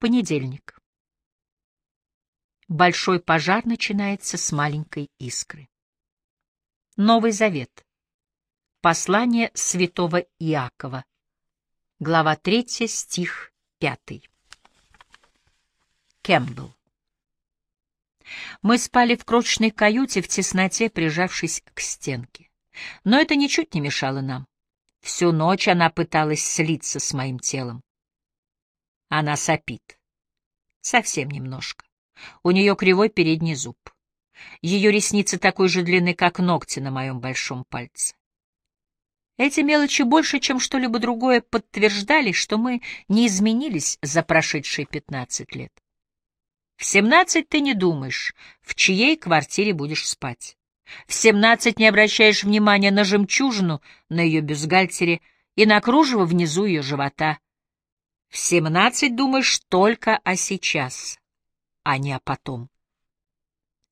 Понедельник. Большой пожар начинается с маленькой искры. Новый Завет. Послание святого Иакова. Глава 3, стих 5. Кэмпбелл. Мы спали в крошечной каюте в тесноте, прижавшись к стенке. Но это ничуть не мешало нам. Всю ночь она пыталась слиться с моим телом. Она сопит. Совсем немножко. У нее кривой передний зуб. Ее ресницы такой же длины, как ногти на моем большом пальце. Эти мелочи больше, чем что-либо другое, подтверждали, что мы не изменились за прошедшие пятнадцать лет. В семнадцать ты не думаешь, в чьей квартире будешь спать. В семнадцать не обращаешь внимания на жемчужину на ее бюстгальтере и на кружево внизу ее живота — в семнадцать думаешь только о сейчас, а не о потом.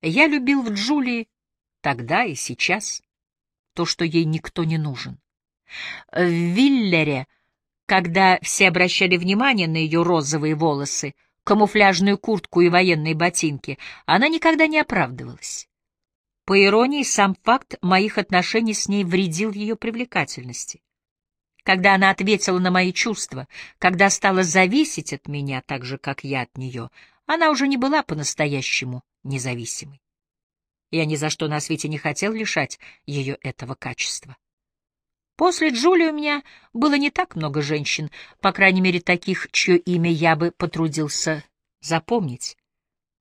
Я любил в Джулии тогда и сейчас то, что ей никто не нужен. В Виллере, когда все обращали внимание на ее розовые волосы, камуфляжную куртку и военные ботинки, она никогда не оправдывалась. По иронии, сам факт моих отношений с ней вредил ее привлекательности когда она ответила на мои чувства, когда стала зависеть от меня так же, как я от нее, она уже не была по-настоящему независимой. Я ни за что на свете не хотел лишать ее этого качества. После Джулии у меня было не так много женщин, по крайней мере, таких, чье имя я бы потрудился запомнить.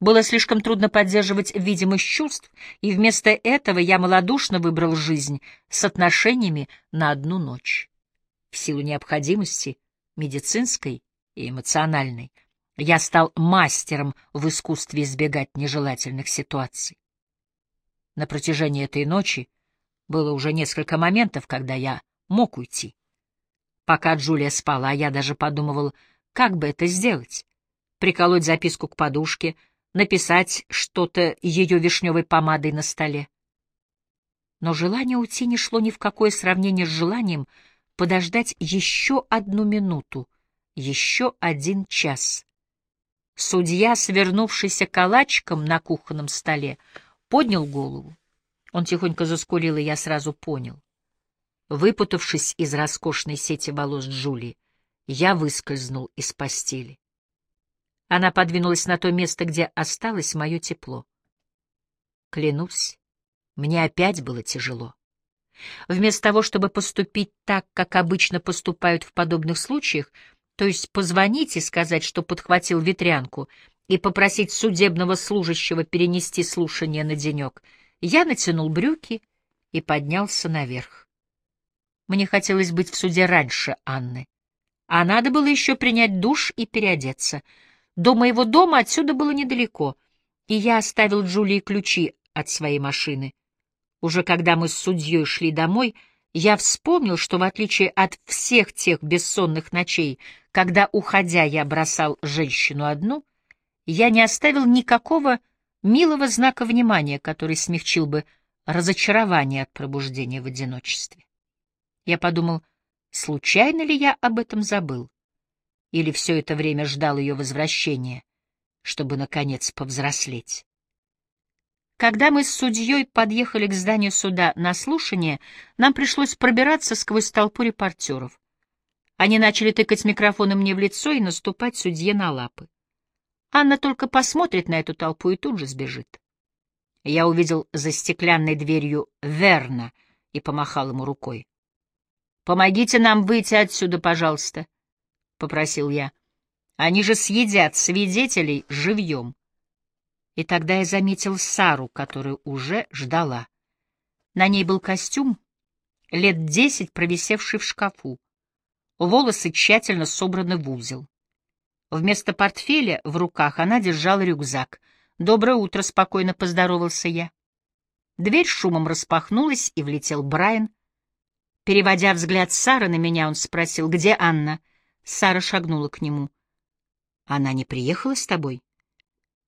Было слишком трудно поддерживать видимость чувств, и вместо этого я малодушно выбрал жизнь с отношениями на одну ночь в силу необходимости, медицинской и эмоциональной, я стал мастером в искусстве избегать нежелательных ситуаций. На протяжении этой ночи было уже несколько моментов, когда я мог уйти. Пока Джулия спала, я даже подумывал, как бы это сделать. Приколоть записку к подушке, написать что-то ее вишневой помадой на столе. Но желание уйти не шло ни в какое сравнение с желанием — подождать еще одну минуту, еще один час. Судья, свернувшийся калачиком на кухонном столе, поднял голову. Он тихонько заскулил, и я сразу понял. Выпутавшись из роскошной сети волос Джулии, я выскользнул из постели. Она подвинулась на то место, где осталось мое тепло. Клянусь, мне опять было тяжело. Вместо того, чтобы поступить так, как обычно поступают в подобных случаях, то есть позвонить и сказать, что подхватил ветрянку, и попросить судебного служащего перенести слушание на денек, я натянул брюки и поднялся наверх. Мне хотелось быть в суде раньше Анны, а надо было еще принять душ и переодеться. До моего дома отсюда было недалеко, и я оставил Джулии ключи от своей машины. Уже когда мы с судьей шли домой, я вспомнил, что в отличие от всех тех бессонных ночей, когда, уходя, я бросал женщину одну, я не оставил никакого милого знака внимания, который смягчил бы разочарование от пробуждения в одиночестве. Я подумал, случайно ли я об этом забыл? Или все это время ждал ее возвращения, чтобы, наконец, повзрослеть? Когда мы с судьей подъехали к зданию суда на слушание, нам пришлось пробираться сквозь толпу репортеров. Они начали тыкать микрофоны мне в лицо и наступать судье на лапы. Анна только посмотрит на эту толпу и тут же сбежит. Я увидел за стеклянной дверью Верна и помахал ему рукой. «Помогите нам выйти отсюда, пожалуйста», — попросил я. «Они же съедят свидетелей живьем». И тогда я заметил Сару, которую уже ждала. На ней был костюм, лет десять провисевший в шкафу. Волосы тщательно собраны в узел. Вместо портфеля в руках она держала рюкзак. «Доброе утро», — спокойно поздоровался я. Дверь шумом распахнулась, и влетел Брайан. Переводя взгляд Сары на меня, он спросил, где Анна? Сара шагнула к нему. «Она не приехала с тобой?»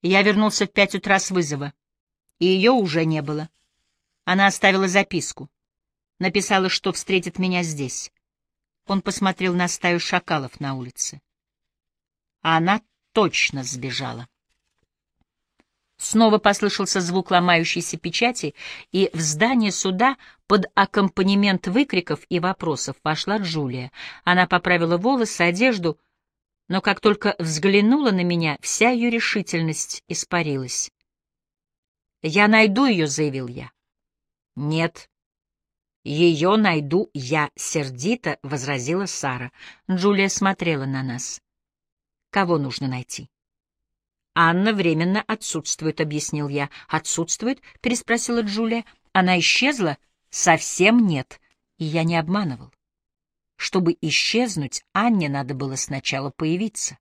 Я вернулся в пять утра с вызова, и ее уже не было. Она оставила записку. Написала, что встретит меня здесь. Он посмотрел на стаю шакалов на улице. А она точно сбежала. Снова послышался звук ломающейся печати, и в здание суда под аккомпанемент выкриков и вопросов вошла Джулия. Она поправила волосы, одежду, но как только взглянула на меня, вся ее решительность испарилась. «Я найду ее», — заявил я. «Нет, ее найду я», — сердито возразила Сара. Джулия смотрела на нас. «Кого нужно найти?» «Анна временно отсутствует», — объяснил я. «Отсутствует?» — переспросила Джулия. «Она исчезла?» «Совсем нет». И я не обманывал. Чтобы исчезнуть, Анне надо было сначала появиться.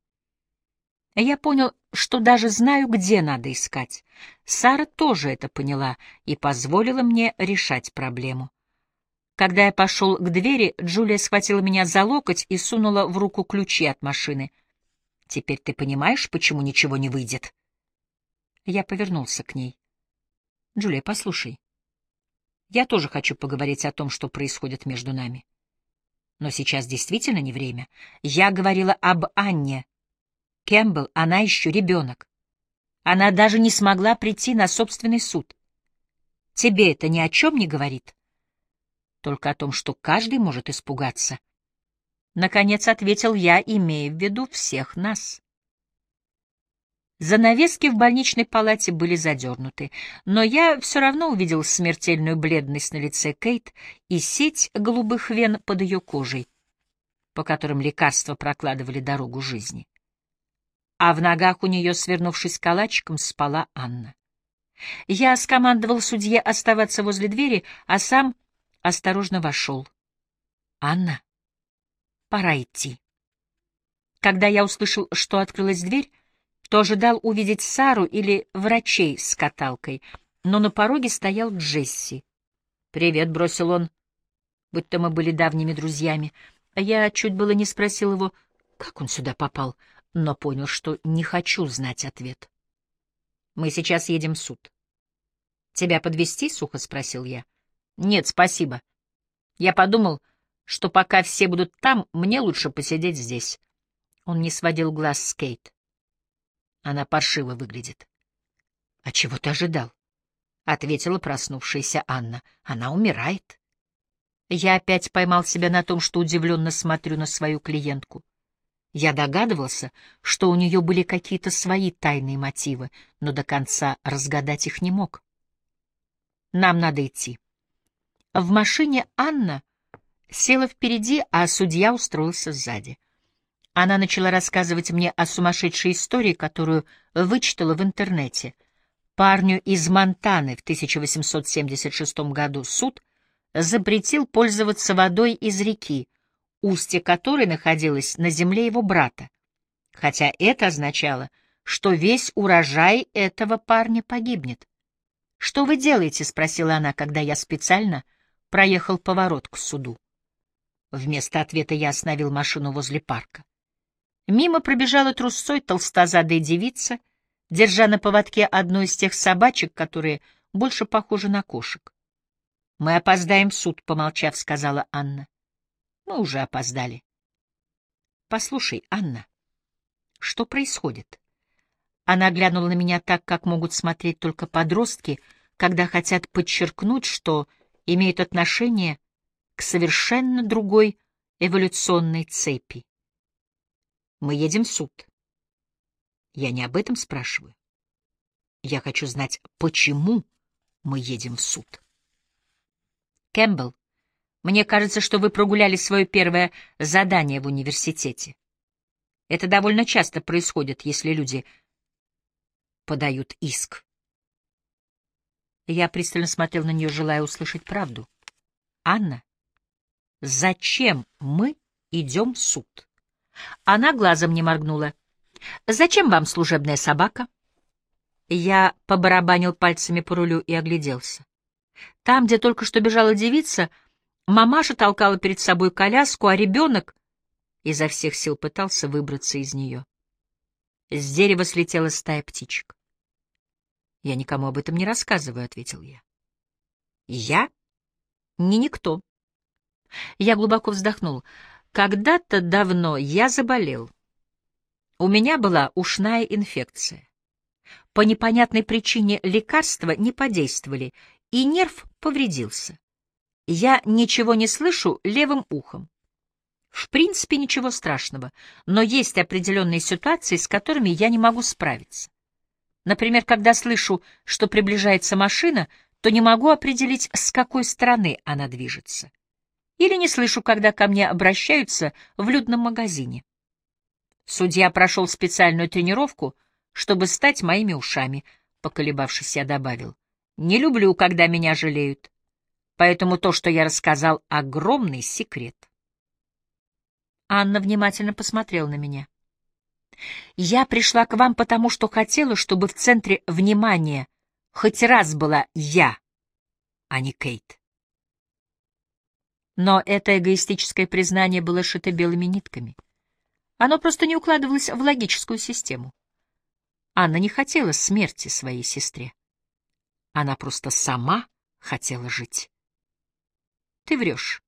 Я понял, что даже знаю, где надо искать. Сара тоже это поняла и позволила мне решать проблему. Когда я пошел к двери, Джулия схватила меня за локоть и сунула в руку ключи от машины. «Теперь ты понимаешь, почему ничего не выйдет?» Я повернулся к ней. «Джулия, послушай. Я тоже хочу поговорить о том, что происходит между нами. Но сейчас действительно не время. Я говорила об Анне. Кэмпбелл, она еще ребенок. Она даже не смогла прийти на собственный суд. Тебе это ни о чем не говорит?» только о том, что каждый может испугаться. Наконец ответил я, имея в виду всех нас. Занавески в больничной палате были задернуты, но я все равно увидел смертельную бледность на лице Кейт и сеть голубых вен под ее кожей, по которым лекарства прокладывали дорогу жизни. А в ногах у нее, свернувшись калачиком, спала Анна. Я скомандовал судье оставаться возле двери, а сам осторожно вошел. «Анна, пора идти». Когда я услышал, что открылась дверь, то ожидал увидеть Сару или врачей с каталкой, но на пороге стоял Джесси. «Привет», — бросил он, будто мы были давними друзьями. Я чуть было не спросил его, как он сюда попал, но понял, что не хочу знать ответ. «Мы сейчас едем в суд». «Тебя подвести? сухо спросил я. Нет, спасибо. Я подумал, что пока все будут там, мне лучше посидеть здесь. Он не сводил глаз с Кейт. Она паршиво выглядит. — А чего ты ожидал? — ответила проснувшаяся Анна. — Она умирает. Я опять поймал себя на том, что удивленно смотрю на свою клиентку. Я догадывался, что у нее были какие-то свои тайные мотивы, но до конца разгадать их не мог. Нам надо идти. В машине Анна села впереди, а судья устроился сзади. Она начала рассказывать мне о сумасшедшей истории, которую вычитала в интернете. Парню из Монтаны в 1876 году суд запретил пользоваться водой из реки, устье которой находилось на земле его брата, хотя это означало, что весь урожай этого парня погибнет. «Что вы делаете?» — спросила она, когда я специально проехал поворот к суду. Вместо ответа я остановил машину возле парка. Мимо пробежала трусцой толстозадая девица, держа на поводке одну из тех собачек, которые больше похожи на кошек. — Мы опоздаем суд, — помолчав, сказала Анна. — Мы уже опоздали. — Послушай, Анна, что происходит? Она глянула на меня так, как могут смотреть только подростки, когда хотят подчеркнуть, что имеют отношение к совершенно другой эволюционной цепи. Мы едем в суд. Я не об этом спрашиваю. Я хочу знать, почему мы едем в суд. Кэмпбелл, мне кажется, что вы прогуляли свое первое задание в университете. Это довольно часто происходит, если люди подают иск. Я пристально смотрел на нее, желая услышать правду. «Анна, зачем мы идем в суд?» Она глазом не моргнула. «Зачем вам служебная собака?» Я побарабанил пальцами по рулю и огляделся. Там, где только что бежала девица, мамаша толкала перед собой коляску, а ребенок изо всех сил пытался выбраться из нее. С дерева слетела стая птичек. Я никому об этом не рассказываю, — ответил я. Я? Не никто. Я глубоко вздохнул. Когда-то давно я заболел. У меня была ушная инфекция. По непонятной причине лекарства не подействовали, и нерв повредился. Я ничего не слышу левым ухом. В принципе, ничего страшного, но есть определенные ситуации, с которыми я не могу справиться. Например, когда слышу, что приближается машина, то не могу определить, с какой стороны она движется. Или не слышу, когда ко мне обращаются в людном магазине. Судья прошел специальную тренировку, чтобы стать моими ушами, поколебавшись, я добавил. Не люблю, когда меня жалеют. Поэтому то, что я рассказал, — огромный секрет. Анна внимательно посмотрела на меня. «Я пришла к вам потому, что хотела, чтобы в центре внимания хоть раз была я, а не Кейт». Но это эгоистическое признание было шито белыми нитками. Оно просто не укладывалось в логическую систему. Анна не хотела смерти своей сестре. Она просто сама хотела жить. Ты врешь.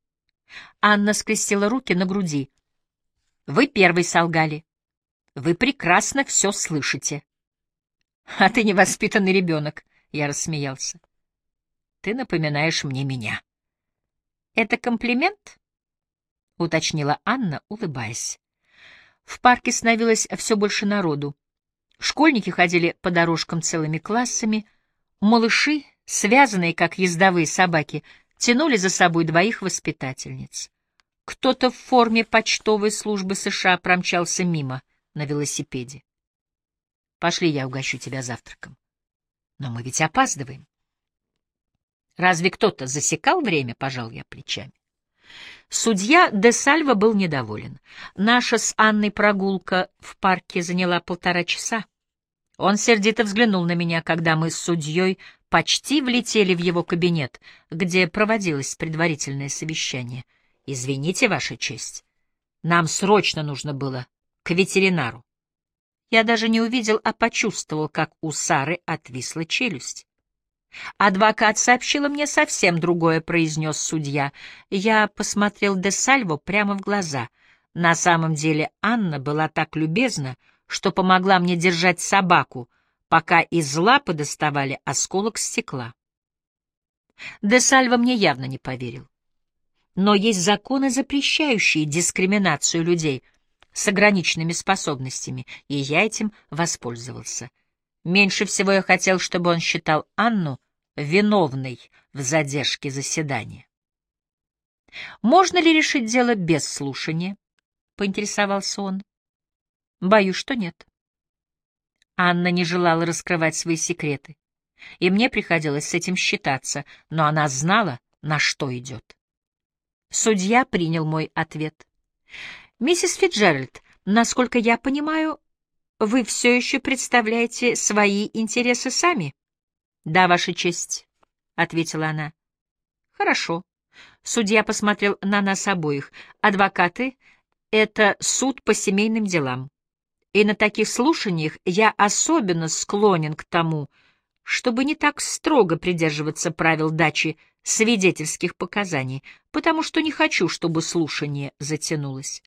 Анна скрестила руки на груди. Вы первый солгали. Вы прекрасно все слышите. А ты невоспитанный ребенок, я рассмеялся. Ты напоминаешь мне меня. Это комплимент? уточнила Анна, улыбаясь. В парке становилось все больше народу. Школьники ходили по дорожкам целыми классами, малыши, связанные как ездовые собаки, тянули за собой двоих воспитательниц. Кто-то в форме почтовой службы США промчался мимо на велосипеде. Пошли, я угощу тебя завтраком. Но мы ведь опаздываем. Разве кто-то засекал время, пожал я плечами. Судья де Сальва был недоволен. Наша с Анной прогулка в парке заняла полтора часа. Он сердито взглянул на меня, когда мы с судьей почти влетели в его кабинет, где проводилось предварительное совещание — Извините, Ваша честь, нам срочно нужно было к ветеринару. Я даже не увидел, а почувствовал, как у Сары отвисла челюсть. «Адвокат сообщила мне совсем другое», — произнес судья. Я посмотрел де Сальво прямо в глаза. На самом деле Анна была так любезна, что помогла мне держать собаку, пока из лапы доставали осколок стекла. Де Сальво мне явно не поверил. Но есть законы, запрещающие дискриминацию людей с ограниченными способностями, и я этим воспользовался. Меньше всего я хотел, чтобы он считал Анну виновной в задержке заседания. «Можно ли решить дело без слушания?» — поинтересовался он. «Боюсь, что нет». Анна не желала раскрывать свои секреты, и мне приходилось с этим считаться, но она знала, на что идет. Судья принял мой ответ. «Миссис Фиджеральд, насколько я понимаю, вы все еще представляете свои интересы сами?» «Да, Ваша честь», — ответила она. «Хорошо». Судья посмотрел на нас обоих. «Адвокаты — это суд по семейным делам. И на таких слушаниях я особенно склонен к тому, чтобы не так строго придерживаться правил дачи свидетельских показаний, потому что не хочу, чтобы слушание затянулось.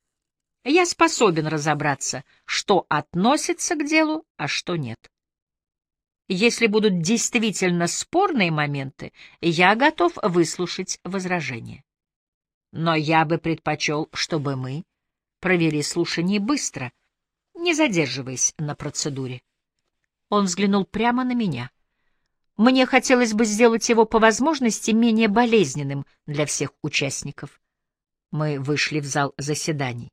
Я способен разобраться, что относится к делу, а что нет. Если будут действительно спорные моменты, я готов выслушать возражения. Но я бы предпочел, чтобы мы провели слушание быстро, не задерживаясь на процедуре. Он взглянул прямо на меня. Мне хотелось бы сделать его по возможности менее болезненным для всех участников. Мы вышли в зал заседаний.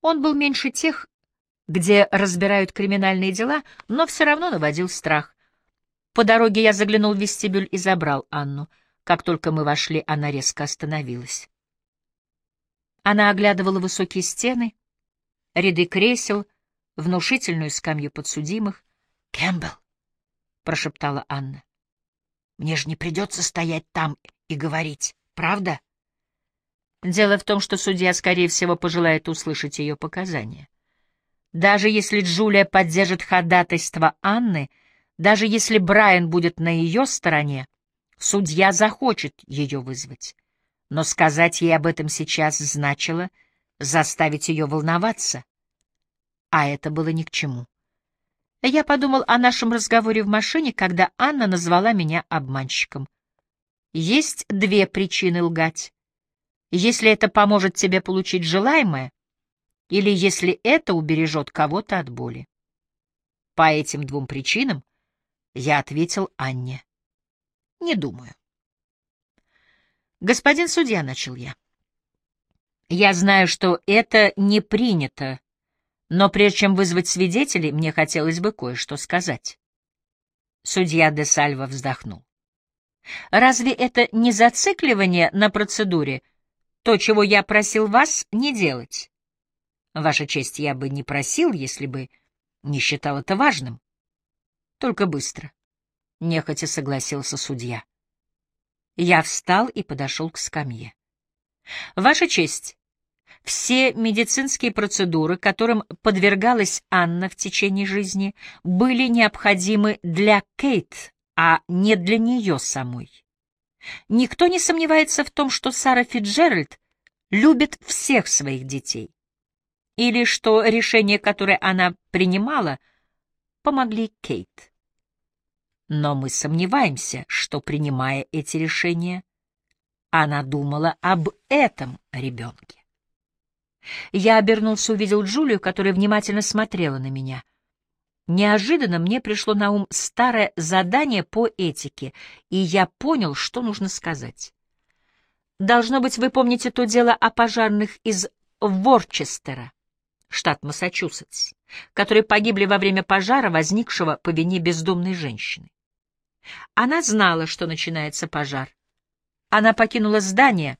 Он был меньше тех, где разбирают криминальные дела, но все равно наводил страх. По дороге я заглянул в вестибюль и забрал Анну. Как только мы вошли, она резко остановилась. Она оглядывала высокие стены, ряды кресел, внушительную скамью подсудимых. «Кэмпбелл!» — прошептала Анна. «Мне же не придется стоять там и говорить, правда?» Дело в том, что судья, скорее всего, пожелает услышать ее показания. Даже если Джулия поддержит ходатайство Анны, даже если Брайан будет на ее стороне, судья захочет ее вызвать. Но сказать ей об этом сейчас значило заставить ее волноваться. а это было ни к чему. Я подумал о нашем разговоре в машине, когда Анна назвала меня обманщиком. Есть две причины лгать. Если это поможет тебе получить желаемое, или если это убережет кого-то от боли. По этим двум причинам я ответил Анне. Не думаю. Господин судья, начал я. Я знаю, что это не принято, но прежде чем вызвать свидетелей, мне хотелось бы кое-что сказать. Судья де Сальва вздохнул. Разве это не зацикливание на процедуре, то, чего я просил вас не делать? Ваша честь, я бы не просил, если бы не считал это важным. Только быстро. Нехотя согласился судья. Я встал и подошел к скамье. Ваша честь, все медицинские процедуры, которым подвергалась Анна в течение жизни, были необходимы для Кейт, а не для нее самой. Никто не сомневается в том, что Сара Фитджеральд любит всех своих детей, или что решения, которые она принимала, помогли Кейт. Но мы сомневаемся, что, принимая эти решения, она думала об этом ребенке. Я обернулся, увидел Джулию, которая внимательно смотрела на меня. Неожиданно мне пришло на ум старое задание по этике, и я понял, что нужно сказать. Должно быть, вы помните то дело о пожарных из Ворчестера, штат Массачусетс, которые погибли во время пожара, возникшего по вине бездомной женщины. Она знала, что начинается пожар. Она покинула здание,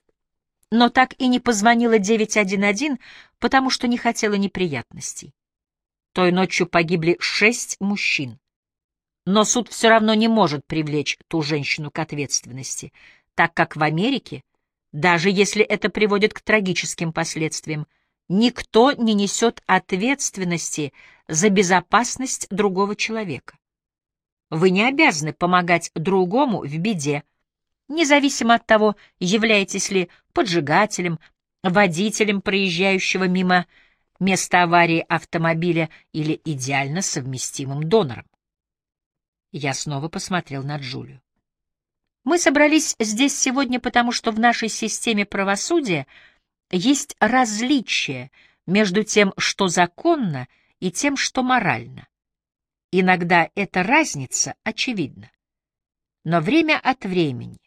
но так и не позвонила 911, потому что не хотела неприятностей. Той ночью погибли шесть мужчин. Но суд все равно не может привлечь ту женщину к ответственности, так как в Америке, даже если это приводит к трагическим последствиям, никто не несет ответственности за безопасность другого человека. Вы не обязаны помогать другому в беде, независимо от того, являетесь ли поджигателем, водителем, проезжающего мимо места аварии автомобиля или идеально совместимым донором. Я снова посмотрел на Джулию. Мы собрались здесь сегодня потому, что в нашей системе правосудия есть различие между тем, что законно, и тем, что морально. Иногда эта разница очевидна. Но время от времени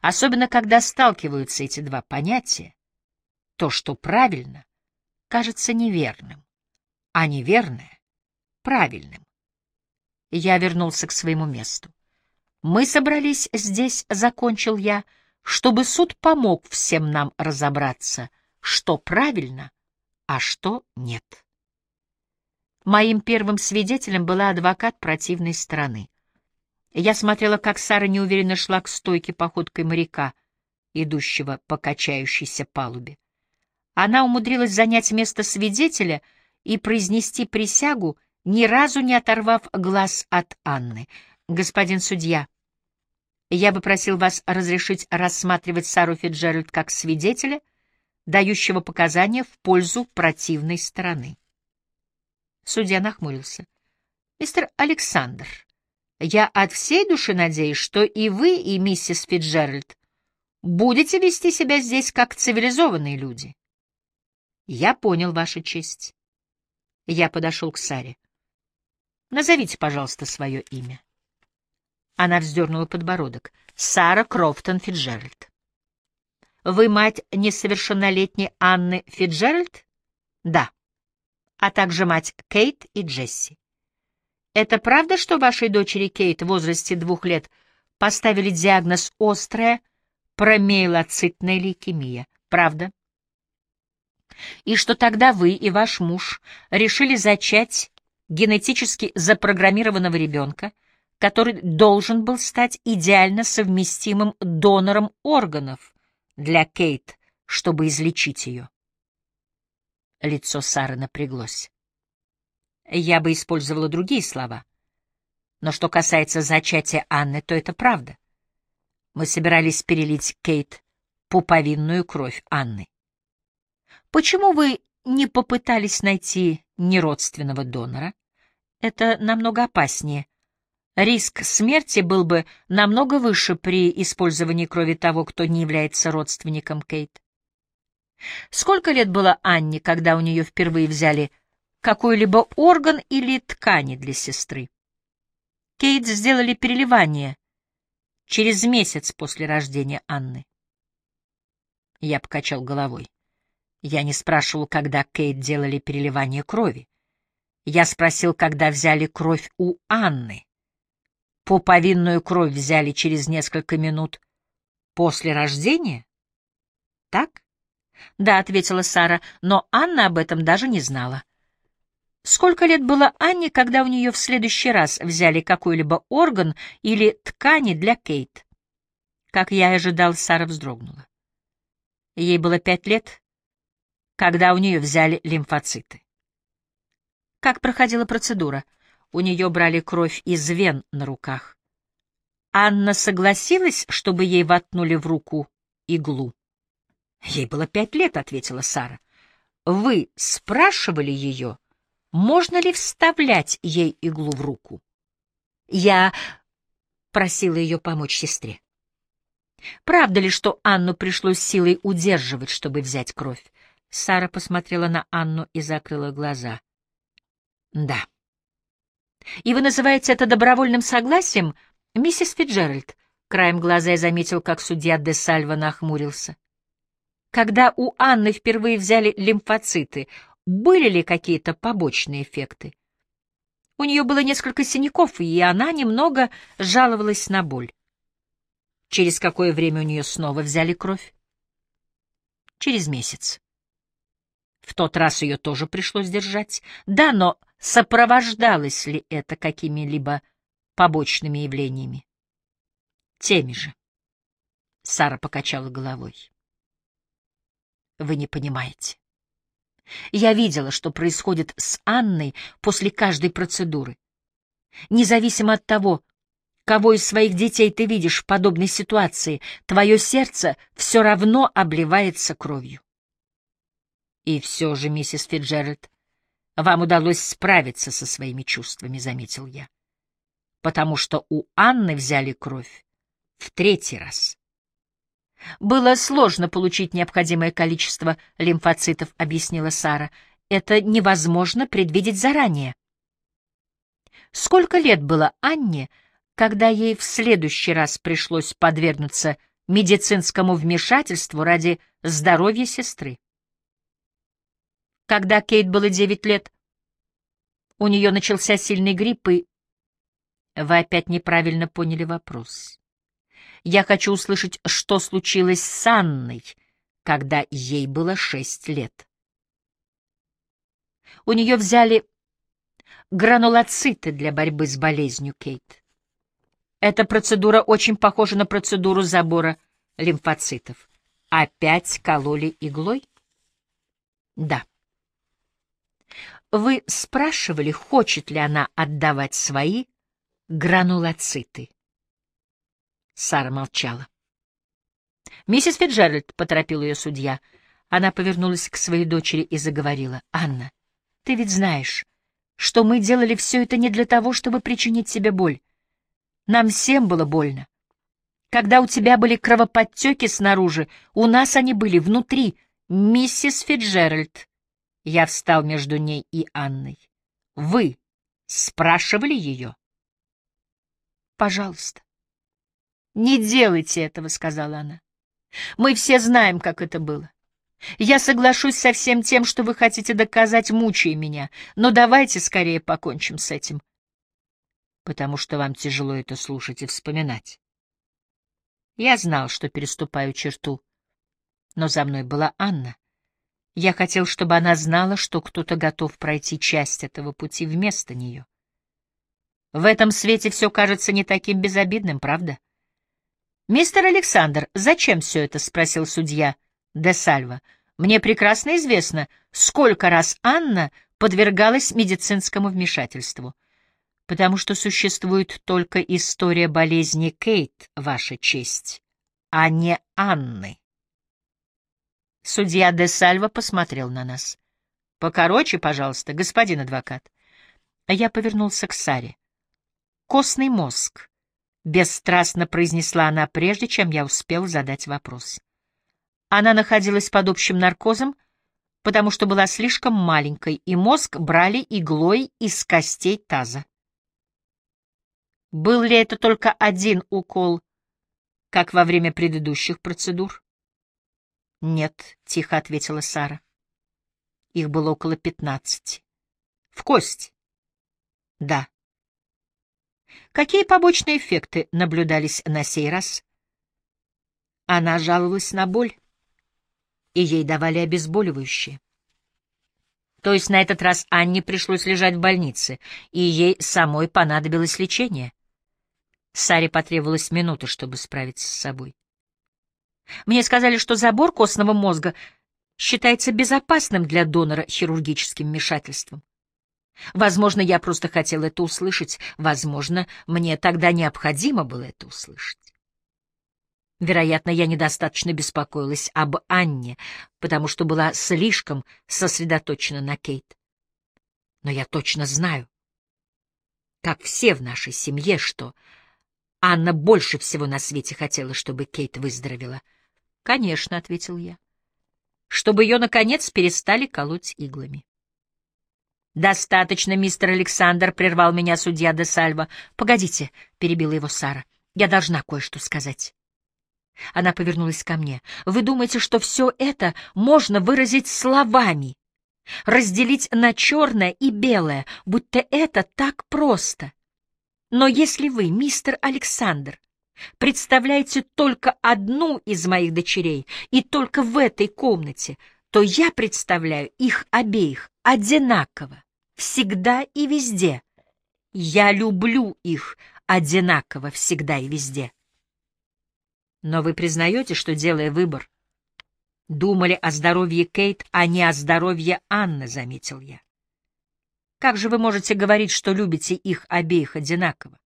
особенно когда сталкиваются эти два понятия, то, что правильно, кажется неверным, а неверное — правильным. Я вернулся к своему месту. Мы собрались здесь, — закончил я, — чтобы суд помог всем нам разобраться, что правильно, а что нет. Моим первым свидетелем была адвокат противной стороны. Я смотрела, как Сара неуверенно шла к стойке походкой моряка, идущего по качающейся палубе. Она умудрилась занять место свидетеля и произнести присягу, ни разу не оторвав глаз от Анны. «Господин судья, я бы просил вас разрешить рассматривать Сару Фиджеральд как свидетеля, дающего показания в пользу противной стороны». Судья нахмурился. «Мистер Александр», я от всей души надеюсь, что и вы, и миссис Фитджеральд будете вести себя здесь как цивилизованные люди. Я понял, Ваша честь. Я подошел к Саре. Назовите, пожалуйста, свое имя. Она вздернула подбородок. Сара Крофтон Фитджеральд. Вы мать несовершеннолетней Анны Фитджеральд? Да. А также мать Кейт и Джесси. Это правда, что вашей дочери Кейт в возрасте двух лет поставили диагноз «острая промейлоцитная лейкемия»? Правда? И что тогда вы и ваш муж решили зачать генетически запрограммированного ребенка, который должен был стать идеально совместимым донором органов для Кейт, чтобы излечить ее? Лицо Сары напряглось. Я бы использовала другие слова. Но что касается зачатия Анны, то это правда. Мы собирались перелить Кейт пуповинную кровь Анны. Почему вы не попытались найти неродственного донора, это намного опаснее. Риск смерти был бы намного выше при использовании крови того, кто не является родственником Кейт. Сколько лет было Анне, когда у нее впервые взяли какой-либо орган или ткани для сестры? Кейт сделали переливание через месяц после рождения Анны. Я покачал головой. Я не спрашивал, когда Кейт делали переливание крови. Я спросил, когда взяли кровь у Анны. Пуповинную кровь взяли через несколько минут после рождения? Так? Да, ответила Сара, но Анна об этом даже не знала. Сколько лет было Анне, когда у нее в следующий раз взяли какой-либо орган или ткани для Кейт? Как я и ожидал, Сара вздрогнула. Ей было пять лет, когда у нее взяли лимфоциты. Как проходила процедура? У нее брали кровь из вен на руках. Анна согласилась, чтобы ей воткнули в руку иглу. Ей было пять лет, ответила Сара. Вы спрашивали ее, можно ли вставлять ей иглу в руку? Я просила ее помочь сестре. Правда ли, что Анну пришлось силой удерживать, чтобы взять кровь? Сара посмотрела на Анну и закрыла глаза. Да. И вы называете это добровольным согласием, миссис Фиджеральд? Краем глаза я заметил, как судья де Сальва нахмурился. Когда у Анны впервые взяли лимфоциты, были ли какие-то побочные эффекты? У нее было несколько синяков, и она немного жаловалась на боль. Через какое время у нее снова взяли кровь? Через месяц. В тот раз ее тоже пришлось держать. Да, но сопровождалось ли это какими-либо побочными явлениями? Теми же. Сара покачала головой. Вы не понимаете. Я видела, что происходит с Анной после каждой процедуры. Независимо от того, кого из своих детей ты видишь в подобной ситуации, твое сердце все равно обливается кровью. И все же, миссис Фиджеральд, вам удалось справиться со своими чувствами, — заметил я. Потому что у Анны взяли кровь в третий раз. Было сложно получить необходимое количество лимфоцитов, — объяснила Сара. Это невозможно предвидеть заранее. Сколько лет было Анне, когда ей в следующий раз пришлось подвергнуться медицинскому вмешательству ради здоровья сестры? Когда Кейт было девять лет, у нее начался сильный грипп, и... Вы опять неправильно поняли вопрос. Я хочу услышать, что случилось с Анной, когда ей было шесть лет. У нее взяли гранулоциты для борьбы с болезнью Кейт. Эта процедура очень похожа на процедуру забора лимфоцитов. Опять кололи иглой? Да. Вы спрашивали, хочет ли она отдавать свои гранулоциты? Сара молчала. «Миссис Фиджеральд», — поторопил ее судья, — она повернулась к своей дочери и заговорила. «Анна, ты ведь знаешь, что мы делали все это не для того, чтобы причинить себе боль. Нам всем было больно. Когда у тебя были кровоподтеки снаружи, у нас они были внутри. Миссис Фиджеральд, я встал между ней и Анной. Вы спрашивали ее? Пожалуйста. Не делайте этого, сказала она. Мы все знаем, как это было. Я соглашусь со всем тем, что вы хотите доказать, мучая меня, но давайте скорее покончим с этим, потому что вам тяжело это слушать и вспоминать. Я знал, что переступаю черту, но за мной была Анна. Я хотел, чтобы она знала, что кто-то готов пройти часть этого пути вместо нее. В этом свете все кажется не таким безобидным, правда? «Мистер Александр, зачем все это?» — спросил судья де Сальва. «Мне прекрасно известно, сколько раз Анна подвергалась медицинскому вмешательству. Потому что существует только история болезни Кейт, Ваша честь, а не Анны». Судья де Сальва посмотрел на нас. Покороче, пожалуйста, господин адвокат. Я повернулся к Саре. Костный мозг, бесстрастно произнесла она, прежде чем я успел задать вопрос. Она находилась под общим наркозом, потому что была слишком маленькой, и мозг брали иглой из костей таза. Был ли это только один укол, как во время предыдущих процедур? Нет, тихо ответила Сара. Их было около пятнадцати. В кость? Да. Какие побочные эффекты наблюдались на сей раз? Она жаловалась на боль, и ей давали обезболивающие. То есть на этот раз Анне пришлось лежать в больнице, и ей самой понадобилось лечение. Саре потребовалась минута, чтобы справиться с собой. Мне сказали, что забор костного мозга считается безопасным для донора хирургическим вмешательством. Возможно, я просто хотел это услышать. Возможно, мне тогда необходимо было это услышать. Вероятно, я недостаточно беспокоилась об Анне, потому что была слишком сосредоточена на Кейт. Но я точно знаю, как все в нашей семье, что Анна больше всего на свете хотела, чтобы Кейт выздоровела. — Конечно, — ответил я. — Чтобы ее, наконец, перестали колоть иглами. «Достаточно, мистер Александр», — прервал меня судья де Сальва. «Погодите», — перебила его Сара, — «я должна кое-что сказать». Она повернулась ко мне. «Вы думаете, что все это можно выразить словами? Разделить на черное и белое, будто это так просто? Но если вы, мистер Александр, представляете только одну из моих дочерей и только в этой комнате, то я представляю их обеих одинаково всегда и везде. Я люблю их одинаково всегда и везде. Но вы признаете, что, делая выбор, думали о здоровье Кейт, а не о здоровье Анны, заметил я. Как же вы можете говорить, что любите их обеих одинаково?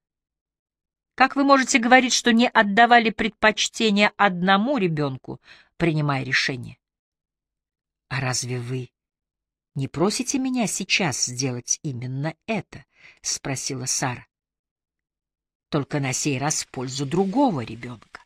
Как вы можете говорить, что не отдавали предпочтение одному ребенку, принимая решение? А разве вы не просите меня сейчас сделать именно это? — спросила Сара. — Только на сей раз в пользу другого ребенка.